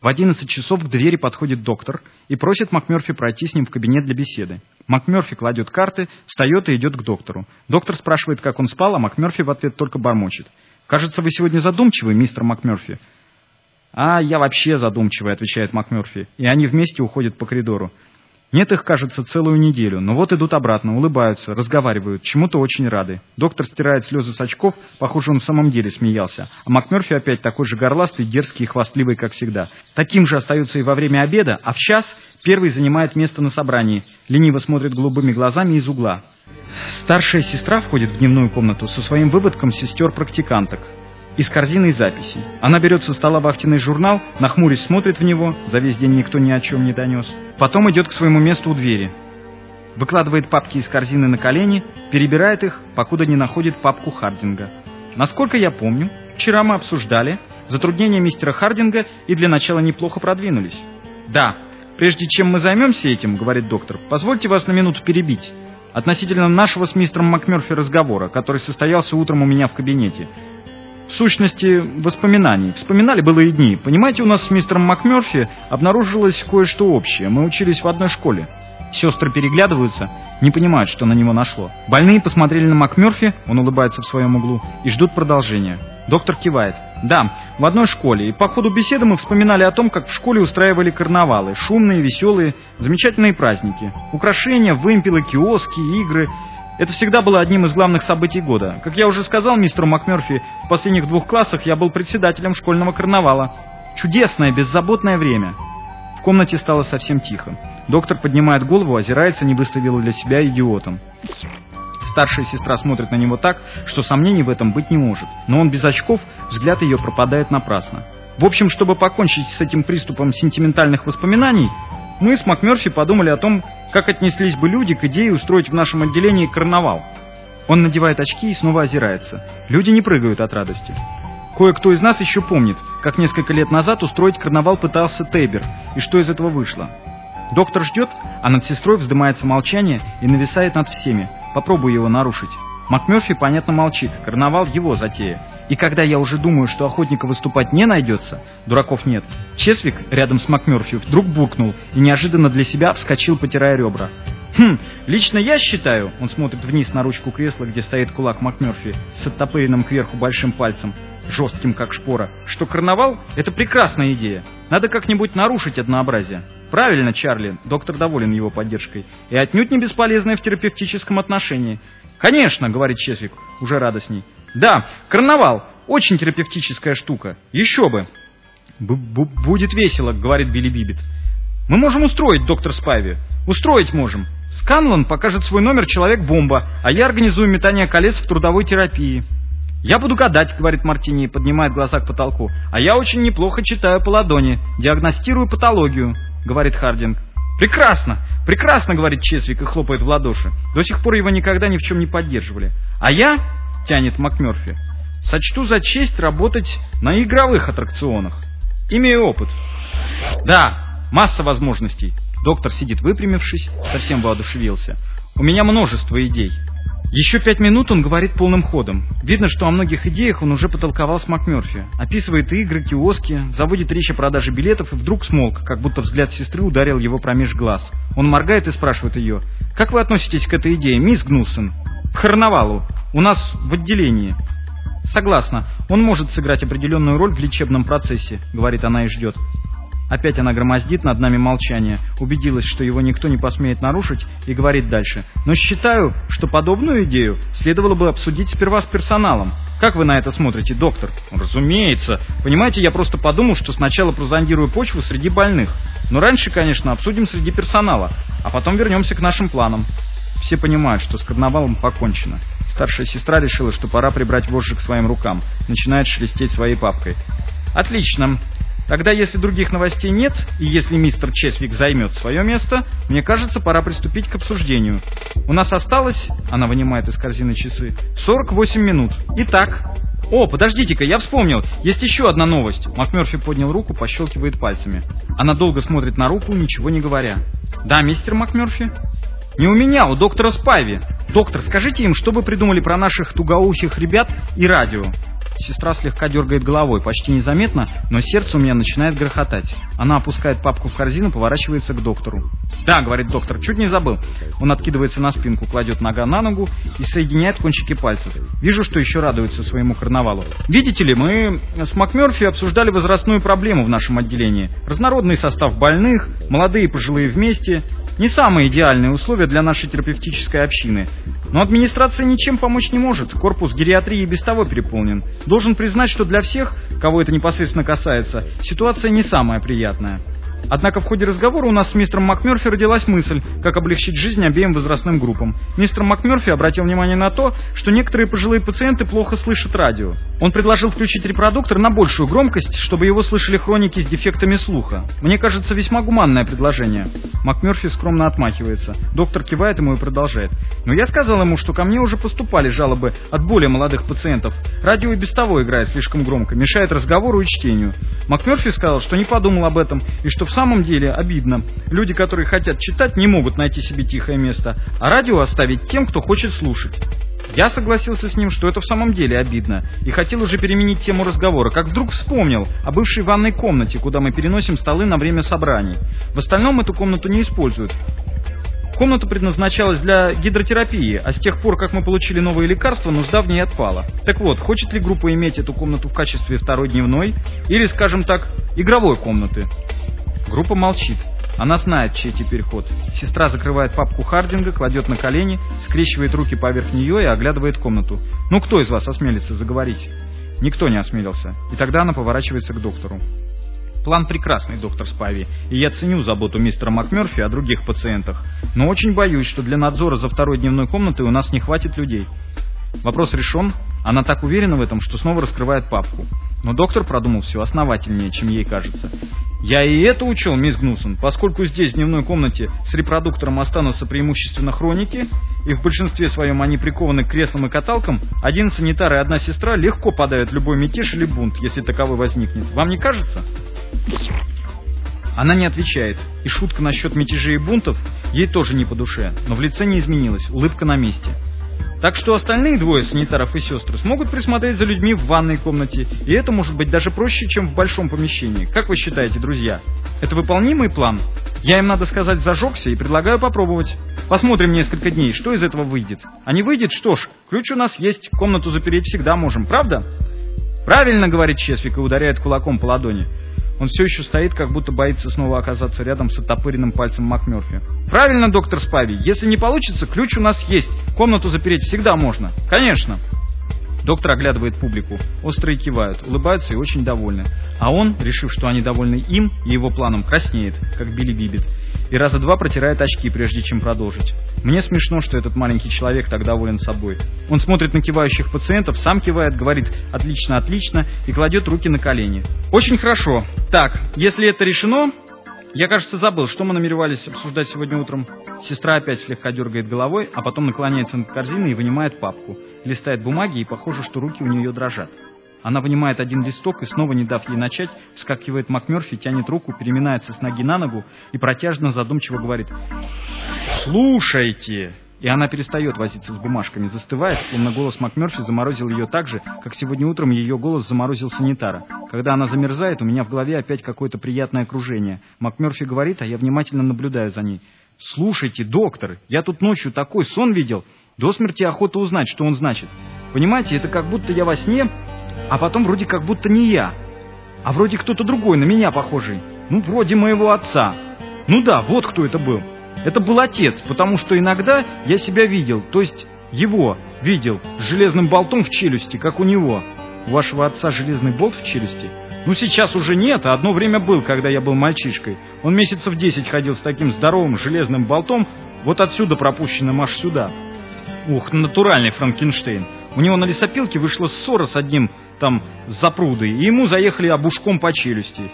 В 11 часов к двери подходит доктор и просит МакМерфи пройти с ним в кабинет для беседы. МакМерфи кладет карты, встает и идет к доктору. Доктор спрашивает, как он спал, а МакМерфи в ответ только бормочет. «Кажется, вы сегодня задумчивый, мистер МакМерфи». «А, я вообще задумчивый», — отвечает МакМерфи, и они вместе уходят по коридору. Нет их, кажется, целую неделю, но вот идут обратно, улыбаются, разговаривают, чему-то очень рады. Доктор стирает слезы с очков, похоже, он в самом деле смеялся. А МакМерфи опять такой же горластый, дерзкий и хвастливый, как всегда. Таким же остается и во время обеда, а в час первый занимает место на собрании, лениво смотрит голубыми глазами из угла. Старшая сестра входит в дневную комнату со своим выводком сестер-практиканток из корзины записей. Она берет со стола вахтенный журнал, нахмурясь смотрит в него, за весь день никто ни о чем не донес. Потом идет к своему месту у двери. Выкладывает папки из корзины на колени, перебирает их, покуда не находит папку Хардинга. Насколько я помню, вчера мы обсуждали затруднения мистера Хардинга и для начала неплохо продвинулись. Да, прежде чем мы займемся этим, говорит доктор, позвольте вас на минуту перебить относительно нашего с мистером МакМерфи разговора, который состоялся утром у меня в кабинете сущности, воспоминаний. Вспоминали былые дни. Понимаете, у нас с мистером МакМерфи обнаружилось кое-что общее. Мы учились в одной школе. Сестры переглядываются, не понимают, что на него нашло. Больные посмотрели на МакМерфи, он улыбается в своем углу, и ждут продолжения. Доктор кивает. Да, в одной школе. И по ходу беседы мы вспоминали о том, как в школе устраивали карнавалы. Шумные, веселые, замечательные праздники. Украшения, вымпелы, киоски, игры. Это всегда было одним из главных событий года. Как я уже сказал мистеру МакМерфи, в последних двух классах я был председателем школьного карнавала. Чудесное, беззаботное время. В комнате стало совсем тихо. Доктор поднимает голову, озирается, не выставил для себя идиотом. Старшая сестра смотрит на него так, что сомнений в этом быть не может. Но он без очков, взгляд ее пропадает напрасно. В общем, чтобы покончить с этим приступом сентиментальных воспоминаний, мы с МакМерфи подумали о том, как отнеслись бы люди к идее устроить в нашем отделении карнавал. Он надевает очки и снова озирается. Люди не прыгают от радости. Кое-кто из нас еще помнит, как несколько лет назад устроить карнавал пытался Тейбер, и что из этого вышло. Доктор ждет, а над сестрой вздымается молчание и нависает над всеми. Попробуй его нарушить. МакМерфи, понятно, молчит. Карнавал его затея. И когда я уже думаю, что охотника выступать не найдется, дураков нет, Чесвик рядом с МакМерфи вдруг буркнул и неожиданно для себя вскочил, потирая ребра. «Хм, лично я считаю...» Он смотрит вниз на ручку кресла, где стоит кулак МакМерфи с оттопыренным кверху большим пальцем, жестким как шпора, что карнавал — это прекрасная идея. Надо как-нибудь нарушить однообразие. Правильно, Чарли, доктор доволен его поддержкой. И отнюдь не бесполезная в терапевтическом отношении. «Конечно», — говорит Чесвик, уже радостней. Да, карнавал. Очень терапевтическая штука. Еще бы. Б -б «Будет весело», — говорит Билли Бибит. «Мы можем устроить, доктор Спайви. Устроить можем. Сканлан покажет свой номер «Человек-бомба», а я организую метание колец в трудовой терапии». «Я буду гадать», — говорит Мартини поднимает глаза к потолку. «А я очень неплохо читаю по ладони, диагностирую патологию», — говорит Хардинг. «Прекрасно! Прекрасно!» — говорит Чесвик и хлопает в ладоши. До сих пор его никогда ни в чем не поддерживали. «А я тянет МакМерфи. Сочту за честь работать на игровых аттракционах. Имею опыт. Да, масса возможностей. Доктор сидит выпрямившись, совсем воодушевился. У меня множество идей. Еще пять минут он говорит полным ходом. Видно, что о многих идеях он уже потолковал с МакМерфи. Описывает игры, киоски, заводит речь о продаже билетов и вдруг смолк, как будто взгляд сестры ударил его промеж глаз. Он моргает и спрашивает ее, «Как вы относитесь к этой идее, мисс Гнуссен?» «К карнавалу. У нас в отделении. Согласна, он может сыграть определенную роль в лечебном процессе, говорит она и ждет. Опять она громоздит над нами молчание, убедилась, что его никто не посмеет нарушить, и говорит дальше. Но считаю, что подобную идею следовало бы обсудить сперва с персоналом. Как вы на это смотрите, доктор? Разумеется. Понимаете, я просто подумал, что сначала прозондирую почву среди больных. Но раньше, конечно, обсудим среди персонала, а потом вернемся к нашим планам. Все понимают, что с карнавалом покончено. Старшая сестра решила, что пора прибрать вожжи к своим рукам. Начинает шелестеть своей папкой. «Отлично. Тогда, если других новостей нет, и если мистер Чесвик займет свое место, мне кажется, пора приступить к обсуждению. У нас осталось, она вынимает из корзины часы, 48 минут. Итак... О, подождите-ка, я вспомнил, есть еще одна новость. МакМерфи поднял руку, пощелкивает пальцами. Она долго смотрит на руку, ничего не говоря. Да, мистер МакМерфи? Не у меня, у доктора Спайви. Доктор, скажите им, что вы придумали про наших тугоухих ребят и радио. Сестра слегка дергает головой, почти незаметно, но сердце у меня начинает грохотать. Она опускает папку в корзину, поворачивается к доктору. «Да», — говорит доктор, — «чуть не забыл». Он откидывается на спинку, кладет нога на ногу и соединяет кончики пальцев. Вижу, что еще радуется своему карнавалу. «Видите ли, мы с МакМерфи обсуждали возрастную проблему в нашем отделении. Разнородный состав больных, молодые и пожилые вместе. Не самые идеальные условия для нашей терапевтической общины. Но администрация ничем помочь не может. Корпус гериатрии без того переполнен. Должен признать, что для всех, кого это непосредственно касается, ситуация не самая приятная. Однако в ходе разговора у нас с мистером МакМерфи родилась мысль, как облегчить жизнь обеим возрастным группам. Мистер МакМерфи обратил внимание на то, что некоторые пожилые пациенты плохо слышат радио. Он предложил включить репродуктор на большую громкость, чтобы его слышали хроники с дефектами слуха. Мне кажется, весьма гуманное предложение. МакМерфи скромно отмахивается. Доктор кивает ему и продолжает. Но я сказал ему, что ко мне уже поступали жалобы от более молодых пациентов. Радио и без того играет слишком громко, мешает разговору и чтению. МакМерфи сказал, что не подумал об этом и что в самом деле обидно. Люди, которые хотят читать, не могут найти себе тихое место, а радио оставить тем, кто хочет слушать. Я согласился с ним, что это в самом деле обидно, и хотел уже переменить тему разговора, как вдруг вспомнил о бывшей ванной комнате, куда мы переносим столы на время собраний. В остальном эту комнату не используют. Комната предназначалась для гидротерапии, а с тех пор, как мы получили новые лекарства, нужда в ней отпала. Так вот, хочет ли группа иметь эту комнату в качестве второй дневной, или, скажем так, игровой комнаты? Группа молчит. Она знает, чей теперь ход. Сестра закрывает папку Хардинга, кладет на колени, скрещивает руки поверх нее и оглядывает комнату. «Ну кто из вас осмелится заговорить?» Никто не осмелился. И тогда она поворачивается к доктору. План прекрасный, доктор Спави, и я ценю заботу мистера МакМерфи о других пациентах. Но очень боюсь, что для надзора за второй дневной комнатой у нас не хватит людей. Вопрос решен. Она так уверена в этом, что снова раскрывает папку. Но доктор продумал все основательнее, чем ей кажется. Я и это учел, мисс Гнусон, поскольку здесь, в дневной комнате, с репродуктором останутся преимущественно хроники, и в большинстве своем они прикованы к креслам и каталкам, один санитар и одна сестра легко подавят любой мятеж или бунт, если таковой возникнет. Вам не кажется? Она не отвечает, и шутка насчет мятежей и бунтов ей тоже не по душе, но в лице не изменилась, улыбка на месте. Так что остальные двое санитаров и сестры смогут присмотреть за людьми в ванной комнате, и это может быть даже проще, чем в большом помещении. Как вы считаете, друзья? Это выполнимый план? Я им, надо сказать, зажегся и предлагаю попробовать. Посмотрим несколько дней, что из этого выйдет. А не выйдет, что ж, ключ у нас есть, комнату запереть всегда можем, правда? Правильно, говорит Чесвик и ударяет кулаком по ладони. Он все еще стоит, как будто боится снова оказаться рядом с оттопыренным пальцем МакМерфи. «Правильно, доктор Спави. Если не получится, ключ у нас есть. Комнату запереть всегда можно. Конечно». Доктор оглядывает публику. Острые кивают, улыбаются и очень довольны. А он, решив, что они довольны им и его планом, краснеет, как Билли Бибит и раза два протирает очки, прежде чем продолжить. Мне смешно, что этот маленький человек так доволен собой. Он смотрит на кивающих пациентов, сам кивает, говорит «отлично, отлично» и кладет руки на колени. «Очень хорошо. Так, если это решено, я, кажется, забыл, что мы намеревались обсуждать сегодня утром. Сестра опять слегка дергает головой, а потом наклоняется над корзиной и вынимает папку. Листает бумаги, и похоже, что руки у нее дрожат. Она вынимает один листок и, снова не дав ей начать, вскакивает МакМерфи, тянет руку, переминается с ноги на ногу и протяжно задумчиво говорит «Слушайте!» И она перестает возиться с бумажками, застывает, словно голос МакМерфи заморозил ее так же, как сегодня утром ее голос заморозил санитара. Когда она замерзает, у меня в голове опять какое-то приятное окружение. МакМерфи говорит, а я внимательно наблюдаю за ней. «Слушайте, доктор, я тут ночью такой сон видел. До смерти охота узнать, что он значит. Понимаете, это как будто я во сне а потом вроде как будто не я, а вроде кто-то другой, на меня похожий. Ну, вроде моего отца. Ну да, вот кто это был. Это был отец, потому что иногда я себя видел, то есть его видел с железным болтом в челюсти, как у него. У вашего отца железный болт в челюсти? Ну, сейчас уже нет, а одно время был, когда я был мальчишкой. Он месяцев десять ходил с таким здоровым железным болтом, вот отсюда пропущенным аж сюда. Ух, натуральный Франкенштейн. У него на лесопилке вышла ссора с одним там запрудой, и ему заехали обушком по челюсти.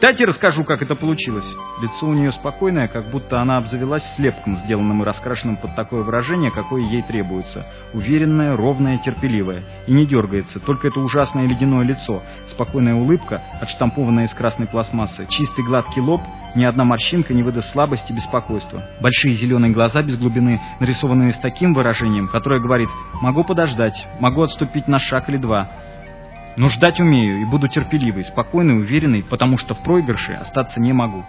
Дайте расскажу, как это получилось. Лицо у нее спокойное, как будто она обзавелась слепком, сделанным и раскрашенным под такое выражение, какое ей требуется. Уверенное, ровное, терпеливое. И не дергается, только это ужасное ледяное лицо, спокойная улыбка, отштампованная из красной пластмассы, чистый гладкий лоб, ни одна морщинка не выдаст слабости и беспокойства. Большие зеленые глаза без глубины, нарисованные с таким выражением, которое говорит «могу подождать, могу отступить на шаг или два». Но ждать умею и буду терпеливый, спокойный, уверенный, потому что в проигрыше остаться не могу.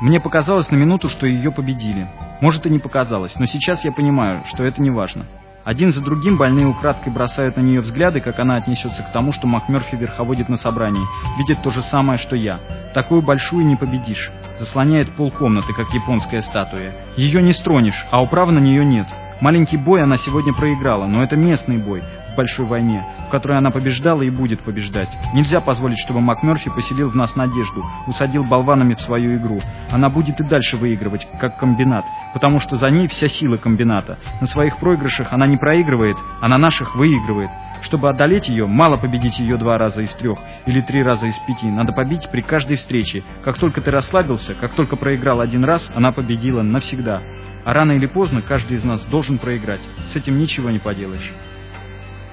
Мне показалось на минуту, что ее победили. Может и не показалось, но сейчас я понимаю, что это не важно. Один за другим больные украдкой бросают на нее взгляды, как она отнесется к тому, что МакМерфи верховодит на собрании, видит то же самое, что я. Такую большую не победишь. Заслоняет полкомнаты, как японская статуя. Ее не стронешь, а управы на нее нет. Маленький бой она сегодня проиграла, но это местный бой большой войне, в которой она побеждала и будет побеждать. Нельзя позволить, чтобы МакМерфи поселил в нас надежду, усадил болванами в свою игру. Она будет и дальше выигрывать, как комбинат, потому что за ней вся сила комбината. На своих проигрышах она не проигрывает, а на наших выигрывает. Чтобы одолеть ее, мало победить ее два раза из трех или три раза из пяти. Надо побить при каждой встрече. Как только ты расслабился, как только проиграл один раз, она победила навсегда. А рано или поздно каждый из нас должен проиграть. С этим ничего не поделаешь.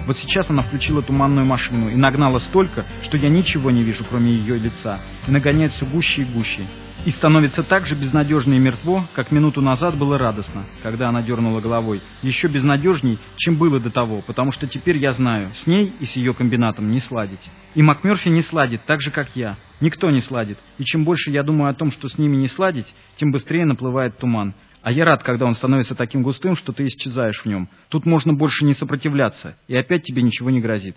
Вот сейчас она включила туманную машину и нагнала столько, что я ничего не вижу, кроме ее лица, и нагоняет все гуще и гуще. И становится так же безнадежно и мертво, как минуту назад было радостно, когда она дернула головой. Еще безнадежней, чем было до того, потому что теперь я знаю, с ней и с ее комбинатом не сладить. И МакМерфи не сладит, так же, как я. Никто не сладит. И чем больше я думаю о том, что с ними не сладить, тем быстрее наплывает туман. А я рад, когда он становится таким густым, что ты исчезаешь в нем. Тут можно больше не сопротивляться, и опять тебе ничего не грозит.